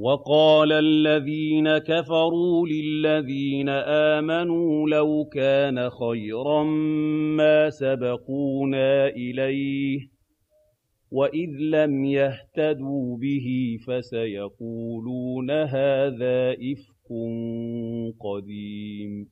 وَقَالَ الَّذِينَ كَفَرُوا لِلَّذِينَ آمَنُوا لَوْ كَانَ خَيْرًا مَّا سَبَقُونَا إِلَيْهِ ۚ وَإِذْ لَمْ يَهْتَدُوا بِهِ فَسَيَقُولُونَ هَٰذَا إِفْكٌ قَدِيمٌ.